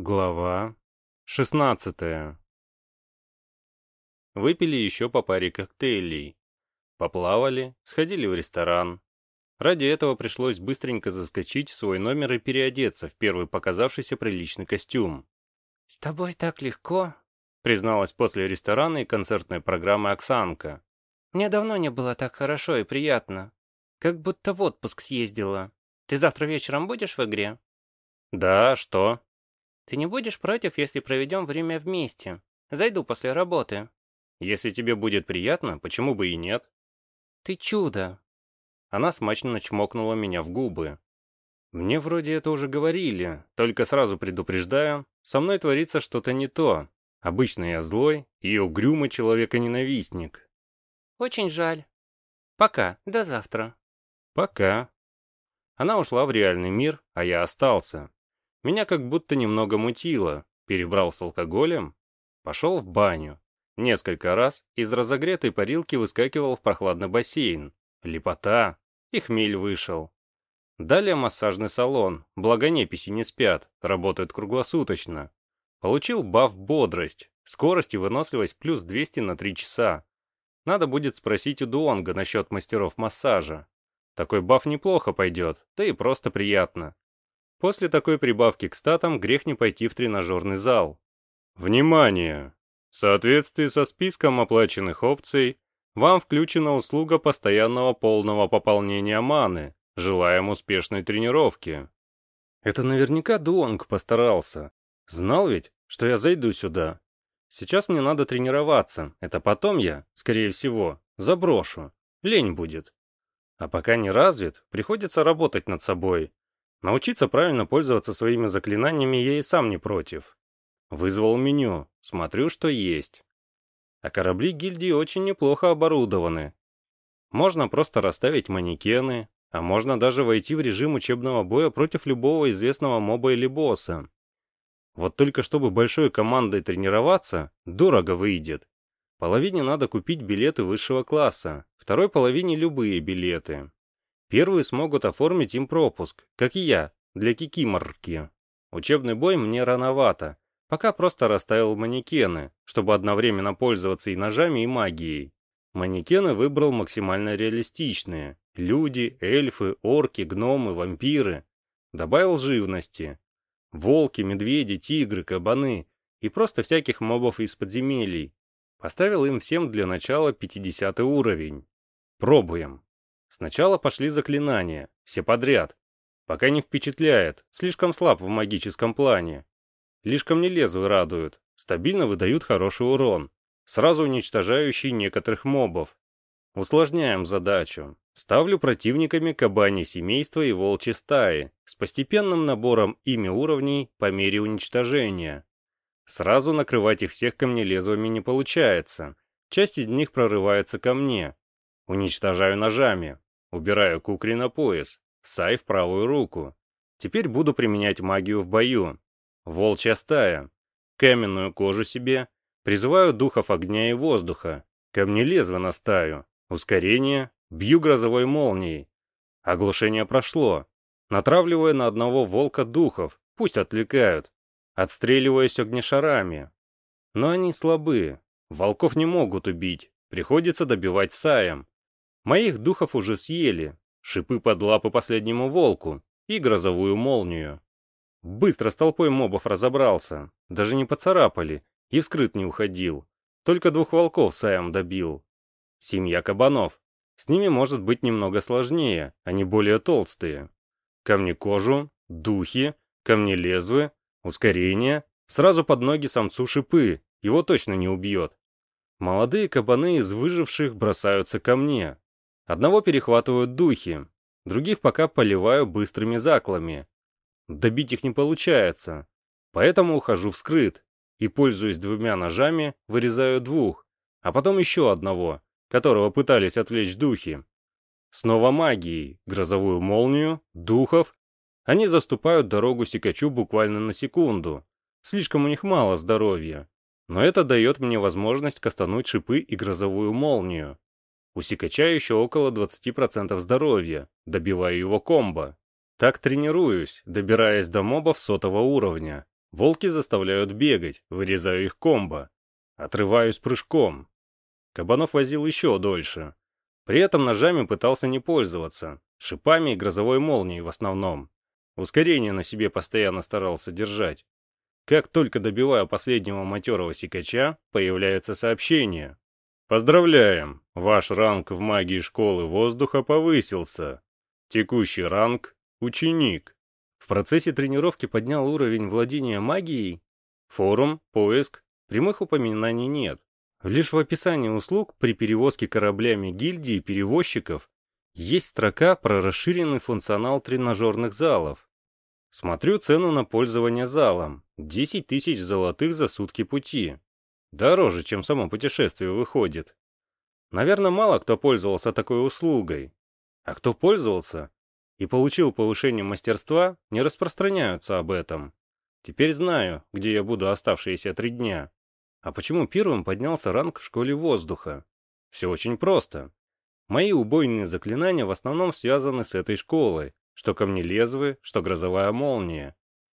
Глава 16 Выпили еще по паре коктейлей. Поплавали, сходили в ресторан. Ради этого пришлось быстренько заскочить в свой номер и переодеться в первый показавшийся приличный костюм. «С тобой так легко», — призналась после ресторана и концертной программы Оксанка. «Мне давно не было так хорошо и приятно. Как будто в отпуск съездила. Ты завтра вечером будешь в игре?» «Да, что?» Ты не будешь против, если проведем время вместе? Зайду после работы. Если тебе будет приятно, почему бы и нет? Ты чудо. Она смачно чмокнула меня в губы. Мне вроде это уже говорили, только сразу предупреждаю, со мной творится что-то не то. Обычно я злой и угрюмый человека-ненавистник. Очень жаль. Пока, до завтра. Пока. Она ушла в реальный мир, а я остался. Меня как будто немного мутило, перебрал с алкоголем, пошел в баню. Несколько раз из разогретой парилки выскакивал в прохладный бассейн. Лепота. И хмель вышел. Далее массажный салон, благо неписи не спят, работают круглосуточно. Получил баф бодрость, скорость и выносливость плюс 200 на 3 часа. Надо будет спросить у Дуонга насчет мастеров массажа. Такой баф неплохо пойдет, да и просто приятно. После такой прибавки к статам грех не пойти в тренажерный зал. Внимание! В соответствии со списком оплаченных опций, вам включена услуга постоянного полного пополнения маны. Желаем успешной тренировки. Это наверняка Дуонг постарался. Знал ведь, что я зайду сюда. Сейчас мне надо тренироваться, это потом я, скорее всего, заброшу. Лень будет. А пока не развит, приходится работать над собой, Научиться правильно пользоваться своими заклинаниями я и сам не против. Вызвал меню, смотрю, что есть. А корабли гильдии очень неплохо оборудованы. Можно просто расставить манекены, а можно даже войти в режим учебного боя против любого известного моба или босса. Вот только чтобы большой командой тренироваться, дорого выйдет. Половине надо купить билеты высшего класса, второй половине любые билеты. Первые смогут оформить им пропуск, как и я, для кикиморки. Учебный бой мне рановато, пока просто расставил манекены, чтобы одновременно пользоваться и ножами, и магией. Манекены выбрал максимально реалистичные. Люди, эльфы, орки, гномы, вампиры. Добавил живности. Волки, медведи, тигры, кабаны и просто всяких мобов из подземелий. Поставил им всем для начала 50 уровень. Пробуем. Сначала пошли заклинания, все подряд. Пока не впечатляет, слишком слаб в магическом плане. Лишь камнелезвы радуют, стабильно выдают хороший урон, сразу уничтожающий некоторых мобов. Усложняем задачу. Ставлю противниками кабани семейства и волчьи стаи с постепенным набором ими уровней по мере уничтожения. Сразу накрывать их всех камнелезвами не получается. Часть из них прорывается ко мне, Уничтожаю ножами. Убираю кукри на пояс. Сай в правую руку. Теперь буду применять магию в бою. Волчья стая. Каменную кожу себе. Призываю духов огня и воздуха. Камнелезвы на стаю. Ускорение. Бью грозовой молнией. Оглушение прошло. Натравливая на одного волка духов. Пусть отвлекают. Отстреливаясь огнешарами. Но они слабы. Волков не могут убить. Приходится добивать саем. Моих духов уже съели, шипы под лапы последнему волку и грозовую молнию. Быстро с толпой мобов разобрался, даже не поцарапали, и вскрыт не уходил. Только двух волков Саем добил. Семья кабанов. С ними может быть немного сложнее, они более толстые. Камни-кожу, духи, камни-лезвы, ускорение. Сразу под ноги самцу шипы, его точно не убьет. Молодые кабаны из выживших бросаются ко мне, Одного перехватывают духи, других пока поливаю быстрыми заклами. Добить их не получается, поэтому ухожу вскрыт и, пользуясь двумя ножами, вырезаю двух, а потом еще одного, которого пытались отвлечь духи. Снова магией, грозовую молнию, духов. Они заступают дорогу Сикачу буквально на секунду. Слишком у них мало здоровья. Но это дает мне возможность кастануть шипы и грозовую молнию. У Сикача еще около 20% здоровья, добиваю его комбо. Так тренируюсь, добираясь до мобов сотого уровня. Волки заставляют бегать, вырезаю их комбо. Отрываюсь прыжком. Кабанов возил еще дольше. При этом ножами пытался не пользоваться. Шипами и грозовой молнией в основном. Ускорение на себе постоянно старался держать. Как только добиваю последнего матерого сикача, появляется сообщение. Поздравляем! Ваш ранг в магии школы воздуха повысился. Текущий ранг – ученик. В процессе тренировки поднял уровень владения магией. Форум, поиск, прямых упоминаний нет. Лишь в описании услуг при перевозке кораблями гильдии перевозчиков есть строка про расширенный функционал тренажерных залов. Смотрю цену на пользование залом. 10 тысяч золотых за сутки пути. Дороже, чем само путешествие выходит. Наверное, мало кто пользовался такой услугой. А кто пользовался и получил повышение мастерства, не распространяются об этом. Теперь знаю, где я буду оставшиеся три дня. А почему первым поднялся ранг в школе воздуха? Все очень просто. Мои убойные заклинания в основном связаны с этой школой, что камнелезвы, что грозовая молния.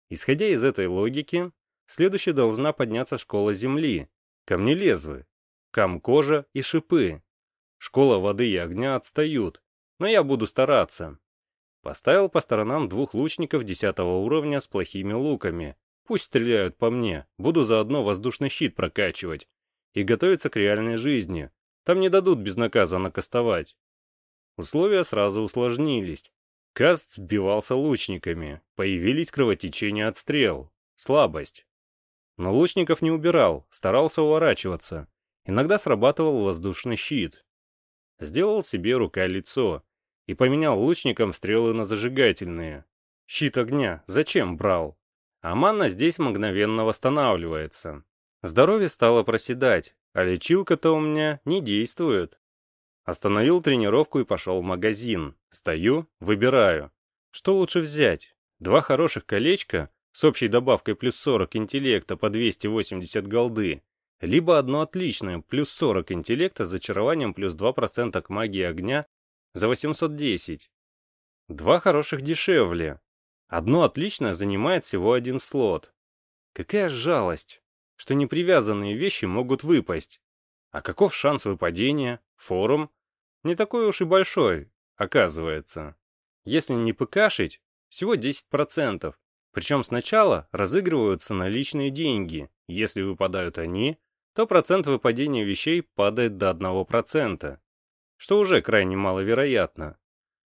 Исходя из этой логики, следующей должна подняться школа земли, камнелезвы, кам-кожа и шипы. Школа воды и огня отстают, но я буду стараться. Поставил по сторонам двух лучников десятого уровня с плохими луками. Пусть стреляют по мне, буду заодно воздушный щит прокачивать. И готовиться к реальной жизни. Там не дадут безнаказанно кастовать. Условия сразу усложнились. Каст сбивался лучниками, появились кровотечения от стрел, слабость. Но лучников не убирал, старался уворачиваться. Иногда срабатывал воздушный щит. Сделал себе рука-лицо, и поменял лучникам стрелы на зажигательные. Щит огня зачем брал? А манна здесь мгновенно восстанавливается. Здоровье стало проседать, а лечилка-то у меня не действует. Остановил тренировку и пошел в магазин. Стою, выбираю. Что лучше взять? Два хороших колечка с общей добавкой плюс 40 интеллекта по 280 голды, либо одно отличное плюс 40 интеллекта с зачарованием плюс 2% к магии огня за 810. Два хороших дешевле. Одно отличное занимает всего один слот. Какая жалость, что непривязанные вещи могут выпасть. А каков шанс выпадения? Форум? Не такой уж и большой, оказывается. Если не пыкашить, всего 10%. Причем сначала разыгрываются наличные деньги. Если выпадают они, то процент выпадения вещей падает до 1% что уже крайне маловероятно.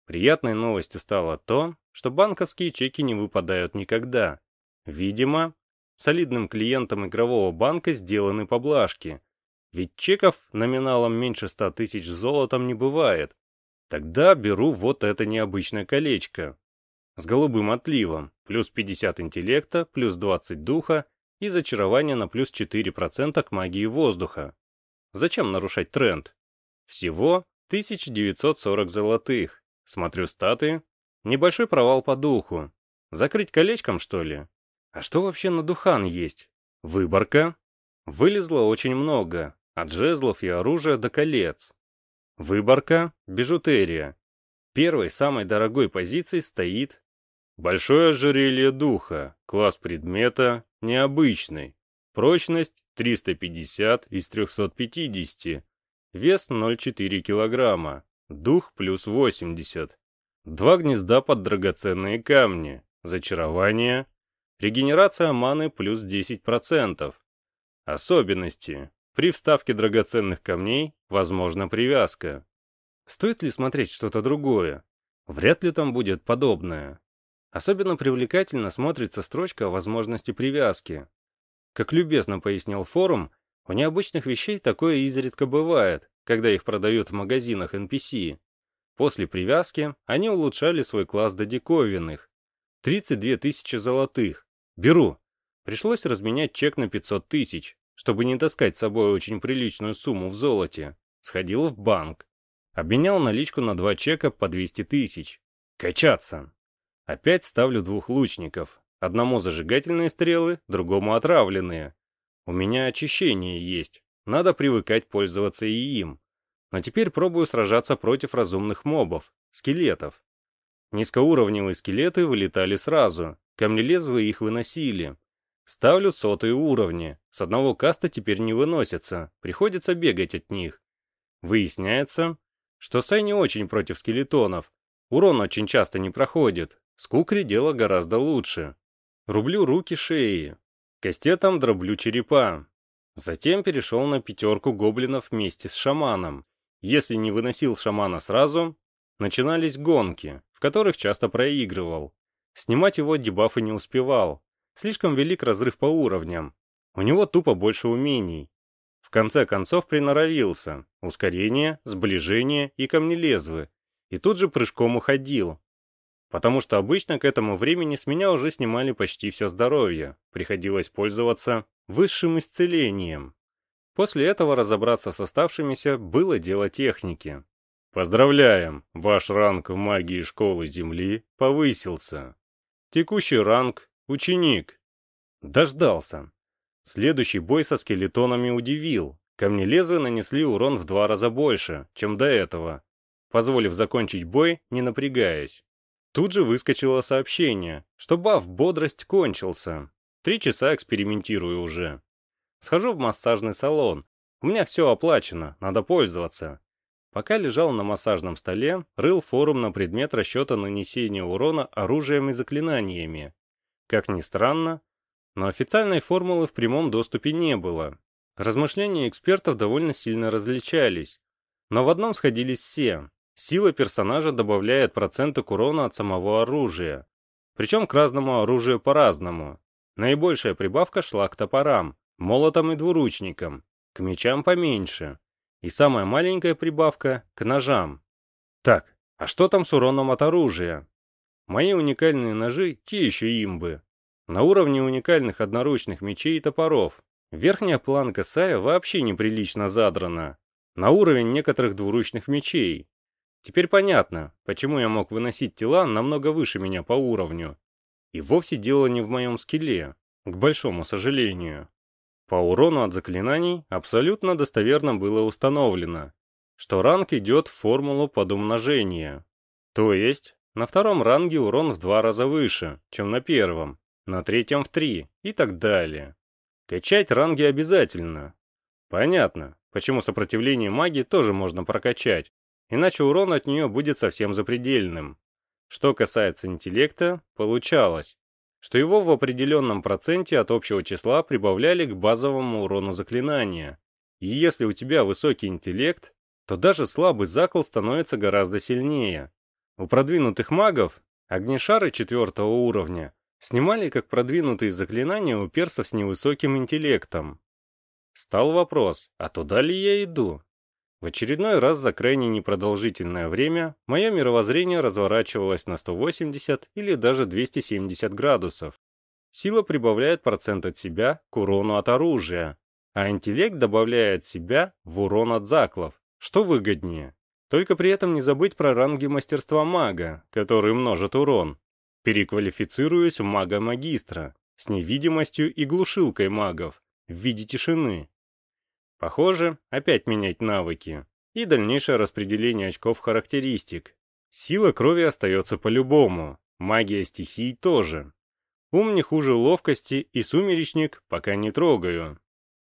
Приятной новостью стало то, что банковские чеки не выпадают никогда. Видимо, солидным клиентам игрового банка сделаны поблажки, ведь чеков номиналом меньше 100 тысяч золотом не бывает. Тогда беру вот это необычное колечко. С голубым отливом, плюс 50 интеллекта, плюс 20 духа и зачарование на плюс 4% к магии воздуха. Зачем нарушать тренд? Всего 1940 золотых. Смотрю статы. Небольшой провал по духу. Закрыть колечком, что ли? А что вообще на духан есть? Выборка. Вылезло очень много. От жезлов и оружия до колец. Выборка. Бижутерия. Первой самой дорогой позиции стоит Большое ожерелье духа, класс предмета, необычный. Прочность 350 из 350, Вес 0,4 килограмма. Дух плюс 80. Два гнезда под драгоценные камни. Зачарование. Регенерация маны плюс 10%. Особенности. При вставке драгоценных камней возможна привязка. Стоит ли смотреть что-то другое? Вряд ли там будет подобное. Особенно привлекательно смотрится строчка о возможности привязки. Как любезно пояснил форум, у необычных вещей такое изредка бывает, когда их продают в магазинах NPC. После привязки они улучшали свой класс до диковинных. 32 тысячи золотых. Беру. Пришлось разменять чек на 500 тысяч, чтобы не таскать с собой очень приличную сумму в золоте. Сходил в банк. Обменял наличку на два чека по 200 тысяч. Качаться. Опять ставлю двух лучников. Одному зажигательные стрелы, другому отравленные. У меня очищение есть, надо привыкать пользоваться и им. Но теперь пробую сражаться против разумных мобов, скелетов. Низкоуровневые скелеты вылетали сразу, камнелезвые их выносили. Ставлю сотые уровни. С одного каста теперь не выносятся, приходится бегать от них. Выясняется, что Сай не очень против скелетонов. Урон очень часто не проходит. С Кукри дело гораздо лучше. Рублю руки шеи. Кастетом дроблю черепа. Затем перешел на пятерку гоблинов вместе с шаманом. Если не выносил шамана сразу, начинались гонки, в которых часто проигрывал. Снимать его дебафы не успевал. Слишком велик разрыв по уровням. У него тупо больше умений. В конце концов приноровился. Ускорение, сближение и камнелезвы. И тут же прыжком уходил. Потому что обычно к этому времени с меня уже снимали почти все здоровье. Приходилось пользоваться высшим исцелением. После этого разобраться с оставшимися было дело техники. Поздравляем, ваш ранг в магии школы Земли повысился. Текущий ранг – ученик. Дождался. Следующий бой со скелетонами удивил. Камнелезвы нанесли урон в два раза больше, чем до этого, позволив закончить бой, не напрягаясь. Тут же выскочило сообщение, что баф «Бодрость» кончился. Три часа экспериментирую уже. Схожу в массажный салон. У меня все оплачено, надо пользоваться. Пока лежал на массажном столе, рыл форум на предмет расчета нанесения урона оружием и заклинаниями. Как ни странно, но официальной формулы в прямом доступе не было. Размышления экспертов довольно сильно различались. Но в одном сходились все. Сила персонажа добавляет проценты к урону от самого оружия. Причем к разному оружию по-разному. Наибольшая прибавка шла к топорам, молотам и двуручникам, к мечам поменьше. И самая маленькая прибавка — к ножам. Так, а что там с уроном от оружия? Мои уникальные ножи — те еще имбы. На уровне уникальных одноручных мечей и топоров. Верхняя планка Сая вообще неприлично задрана. На уровень некоторых двуручных мечей. Теперь понятно, почему я мог выносить тела намного выше меня по уровню. И вовсе дело не в моем скилле, к большому сожалению. По урону от заклинаний абсолютно достоверно было установлено, что ранг идет в формулу подумножения. То есть, на втором ранге урон в два раза выше, чем на первом, на третьем в три и так далее. Качать ранги обязательно. Понятно, почему сопротивление магии тоже можно прокачать, иначе урон от нее будет совсем запредельным. Что касается интеллекта, получалось, что его в определенном проценте от общего числа прибавляли к базовому урону заклинания. И если у тебя высокий интеллект, то даже слабый закол становится гораздо сильнее. У продвинутых магов огнешары четвертого уровня снимали как продвинутые заклинания у персов с невысоким интеллектом. Стал вопрос, а туда ли я иду? В очередной раз за крайне непродолжительное время мое мировоззрение разворачивалось на 180 или даже 270 градусов. Сила прибавляет процент от себя к урону от оружия, а интеллект добавляет себя в урон от заклов. Что выгоднее? Только при этом не забыть про ранги мастерства мага, который множит урон. Переквалифицируюсь в мага-магистра с невидимостью и глушилкой магов в виде тишины. Похоже, опять менять навыки. И дальнейшее распределение очков характеристик. Сила крови остается по-любому, магия стихий тоже. Ум не хуже ловкости и сумеречник пока не трогаю.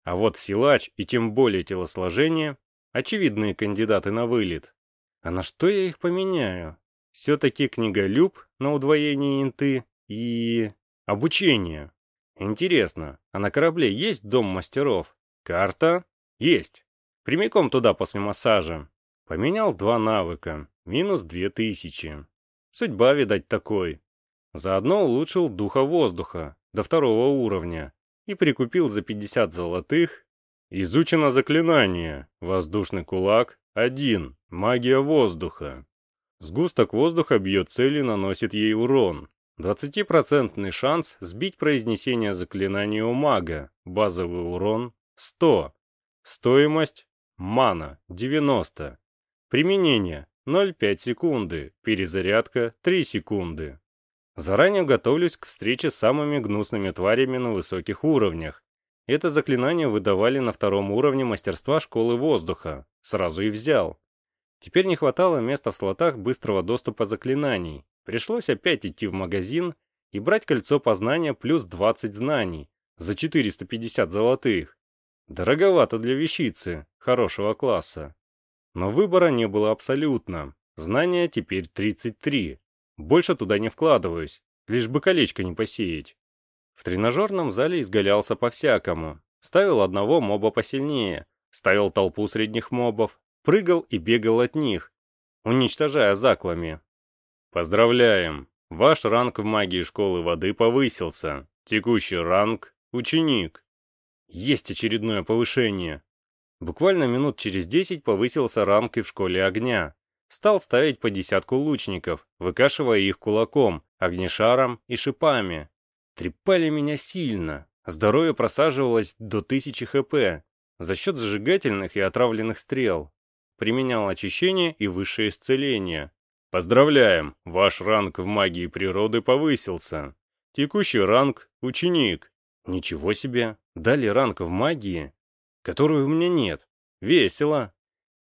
А вот силач и тем более телосложение – очевидные кандидаты на вылет. А на что я их поменяю? Все-таки книголюб на удвоение инты и... обучение. Интересно, а на корабле есть дом мастеров? Карта? Есть. Прямиком туда после массажа. Поменял два навыка. Минус две тысячи. Судьба, видать, такой. Заодно улучшил духа воздуха до второго уровня и прикупил за 50 золотых. Изучено заклинание. Воздушный кулак. Один. Магия воздуха. Сгусток воздуха бьет цель и наносит ей урон. 20% шанс сбить произнесение заклинания у мага. Базовый урон 100. Стоимость мана 90. Применение 0,5 секунды. Перезарядка 3 секунды. Заранее готовлюсь к встрече с самыми гнусными тварями на высоких уровнях. Это заклинание выдавали на втором уровне мастерства школы воздуха. Сразу и взял. Теперь не хватало места в слотах быстрого доступа заклинаний. Пришлось опять идти в магазин и брать кольцо познания плюс 20 знаний, за 450 золотых. Дороговато для вещицы, хорошего класса. Но выбора не было абсолютно. Знания теперь 33. Больше туда не вкладываюсь, лишь бы колечко не посеять. В тренажерном зале изгалялся по-всякому. Ставил одного моба посильнее, ставил толпу средних мобов, прыгал и бегал от них, уничтожая заклами. Поздравляем! Ваш ранг в магии школы воды повысился. Текущий ранг — ученик. Есть очередное повышение. Буквально минут через десять повысился ранг и в школе огня. Стал ставить по десятку лучников, выкашивая их кулаком, огнешаром и шипами. Трепали меня сильно. Здоровье просаживалось до 1000 хп за счет зажигательных и отравленных стрел. Применял очищение и высшее исцеление. Поздравляем, ваш ранг в магии природы повысился. Текущий ранг – ученик. Ничего себе, дали ранг в магии, которой у меня нет. Весело.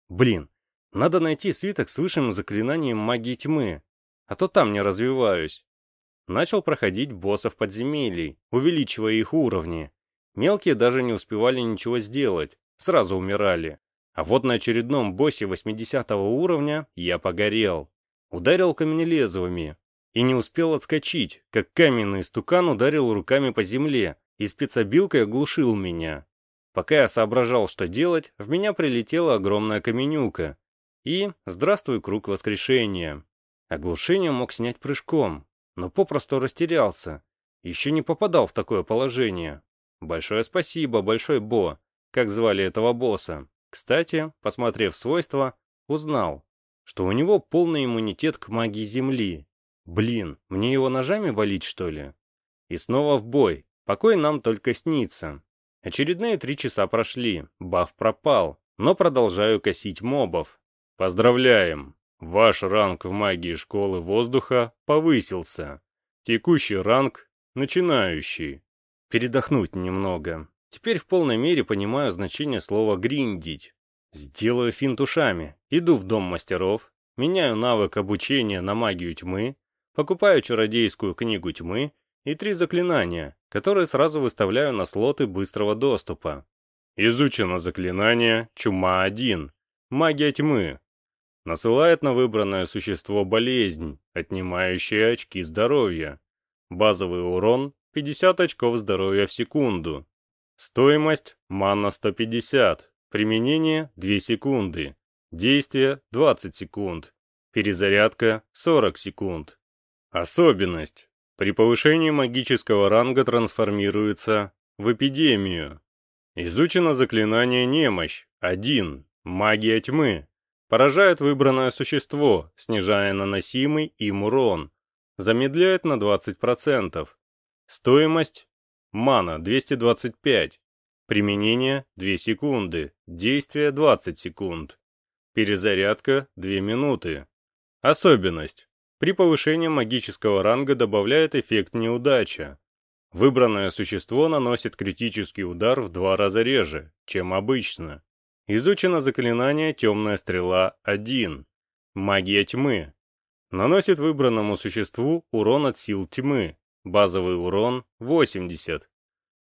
Блин, надо найти свиток с высшим заклинанием магии тьмы, а то там не развиваюсь. Начал проходить боссов подземелий, увеличивая их уровни. Мелкие даже не успевали ничего сделать, сразу умирали. А вот на очередном боссе 80 уровня я погорел. Ударил камнелезовыми. И не успел отскочить, как каменный стукан ударил руками по земле и спецобилкой оглушил меня. Пока я соображал, что делать, в меня прилетела огромная каменюка. И здравствуй, круг воскрешения. Оглушение мог снять прыжком, но попросту растерялся. Еще не попадал в такое положение. Большое спасибо, Большой Бо, как звали этого босса. Кстати, посмотрев свойства, узнал, что у него полный иммунитет к магии Земли. Блин, мне его ножами валить, что ли? И снова в бой. Покой нам только снится. Очередные три часа прошли, баф пропал, но продолжаю косить мобов. Поздравляем! Ваш ранг в магии школы воздуха повысился. Текущий ранг — начинающий. Передохнуть немного. Теперь в полной мере понимаю значение слова «гриндить». Сделаю финт ушами, иду в дом мастеров, меняю навык обучения на магию тьмы, покупаю чародейскую книгу тьмы и три заклинания, которые сразу выставляю на слоты быстрого доступа. Изучено заклинание «Чума-1», магия тьмы, Насылает на выбранное существо болезнь, отнимающая очки здоровья. Базовый урон 50 очков здоровья в секунду. Стоимость манна 150. Применение 2 секунды. Действие 20 секунд. Перезарядка 40 секунд. Особенность. При повышении магического ранга трансформируется в эпидемию. Изучено заклинание «Немощь» 1. Магия тьмы. Поражает выбранное существо, снижая наносимый им урон. Замедляет на 20%. Стоимость. Мана 225. Применение 2 секунды. Действие 20 секунд. Перезарядка 2 минуты. Особенность. При повышении магического ранга добавляет эффект неудача. Выбранное существо наносит критический удар в два раза реже, чем обычно. Изучено заклинание «Темная стрела-1». Магия тьмы. Наносит выбранному существу урон от сил тьмы. Базовый урон 80.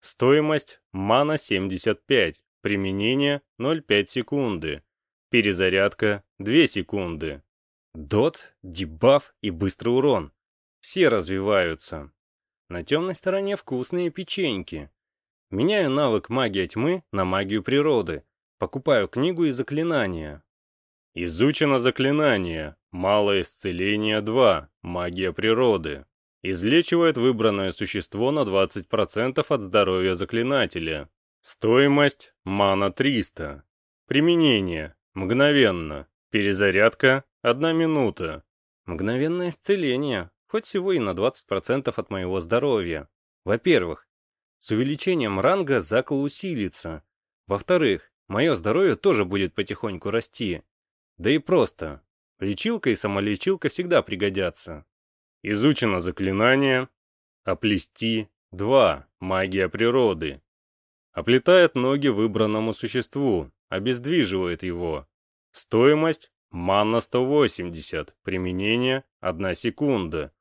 Стоимость мана 75. Применение 0,5 секунды. Перезарядка 2 секунды. Дот, дебаф и быстрый урон. Все развиваются. На темной стороне вкусные печеньки. Меняю навык магия тьмы на магию природы Покупаю книгу и заклинания. Изучено заклинание. Малое исцеление 2. Магия природы. Излечивает выбранное существо на 20% от здоровья заклинателя. Стоимость – мана 300. Применение – мгновенно. Перезарядка – 1 минута. Мгновенное исцеление, хоть всего и на 20% от моего здоровья. Во-первых, с увеличением ранга закл усилится. Во-вторых, мое здоровье тоже будет потихоньку расти. Да и просто. Лечилка и самолечилка всегда пригодятся. Изучено заклинание «Оплести 2. Магия природы». Оплетает ноги выбранному существу, обездвиживает его. Стоимость – манна 180, применение – 1 секунда.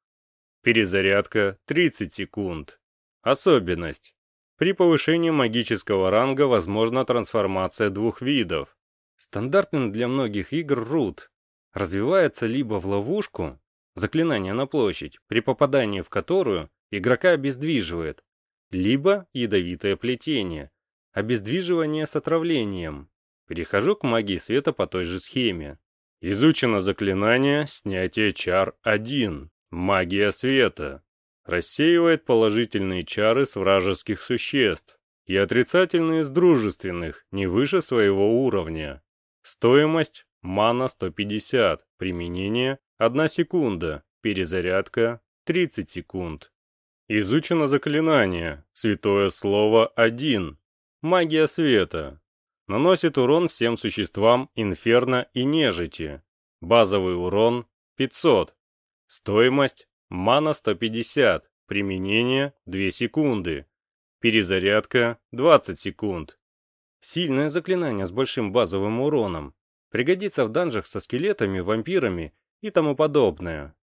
Перезарядка – 30 секунд. Особенность При повышении магического ранга возможна трансформация двух видов. Стандартным для многих игр рут развивается либо в ловушку, заклинание на площадь, при попадании в которую игрока обездвиживает, либо ядовитое плетение, обездвиживание с отравлением. Перехожу к магии света по той же схеме. Изучено заклинание снятие чар 1. Магия света. Рассеивает положительные чары с вражеских существ и отрицательные с дружественных, не выше своего уровня. Стоимость мана 150, применение 1 секунда, перезарядка 30 секунд. Изучено заклинание Святое Слово 1. Магия света. Наносит урон всем существам инферно и нежити. Базовый урон 500. Стоимость мана 150, применение 2 секунды. Перезарядка 20 секунд. Сильное заклинание с большим базовым уроном. Пригодится в данжах со скелетами, вампирами и тому подобное.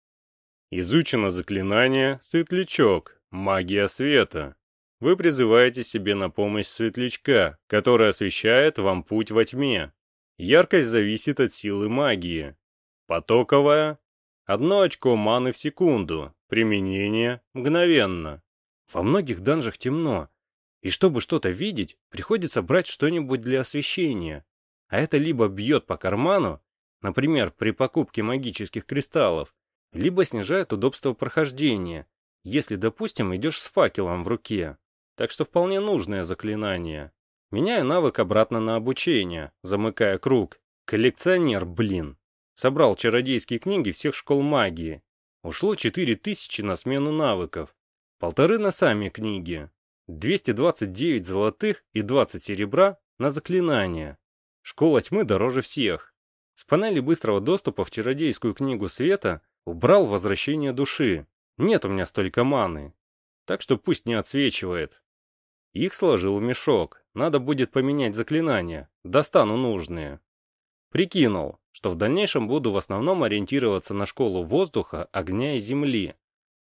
Изучено заклинание «Светлячок», магия света. Вы призываете себе на помощь светлячка, который освещает вам путь во тьме. Яркость зависит от силы магии. Потоковая. Одно очко маны в секунду. Применение мгновенно. Во многих данжах темно, и чтобы что-то видеть, приходится брать что-нибудь для освещения. А это либо бьет по карману, например, при покупке магических кристаллов, либо снижает удобство прохождения, если, допустим, идешь с факелом в руке. Так что вполне нужное заклинание. Меняю навык обратно на обучение, замыкая круг. Коллекционер, блин. Собрал чародейские книги всех школ магии. Ушло 4000 на смену навыков. Полторы на сами книги. 229 золотых и 20 серебра на заклинания. Школа тьмы дороже всех. С панели быстрого доступа в чародейскую книгу света убрал возвращение души. Нет у меня столько маны. Так что пусть не отсвечивает. Их сложил в мешок. Надо будет поменять заклинания. Достану нужные. Прикинул, что в дальнейшем буду в основном ориентироваться на школу воздуха, огня и земли.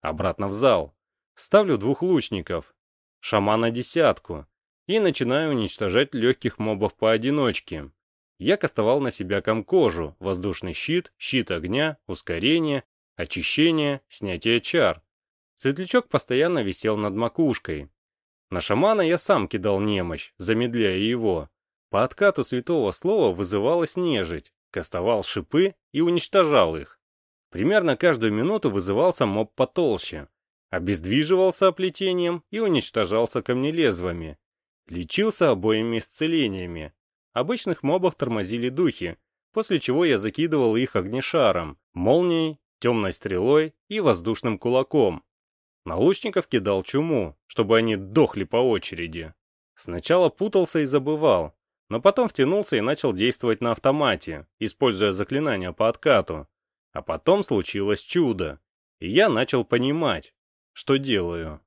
Обратно в зал. Ставлю двух лучников, шамана десятку и начинаю уничтожать легких мобов поодиночке. Я кастовал на себя комкожу, воздушный щит, щит огня, ускорение, очищение, снятие чар. Светлячок постоянно висел над макушкой. На шамана я сам кидал немощь, замедляя его. По откату святого слова вызывалась нежить, кастовал шипы и уничтожал их. Примерно каждую минуту вызывался моб потолще, обездвиживался оплетением и уничтожался камнелезвами. Лечился обоими исцелениями. Обычных мобов тормозили духи, после чего я закидывал их огнешаром, молнией, темной стрелой и воздушным кулаком. На лучников кидал чуму, чтобы они дохли по очереди. Сначала путался и забывал, но потом втянулся и начал действовать на автомате, используя заклинания по откату. А потом случилось чудо, и я начал понимать, что делаю.